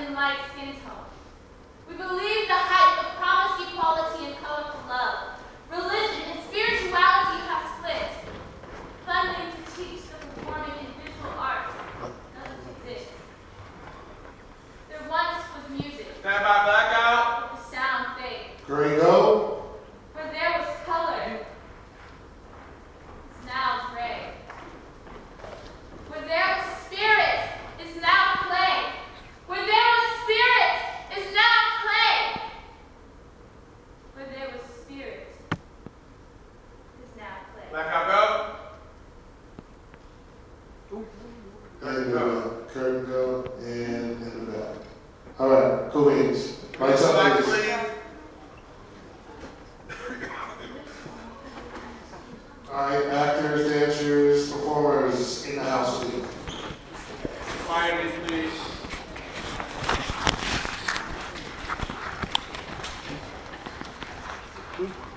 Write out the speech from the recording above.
and light skin tone. We believe Curtain go and in the back. All right, cool beans. Lights up, please. All right, actors, dancers, performers in the house, please. Firemen, please.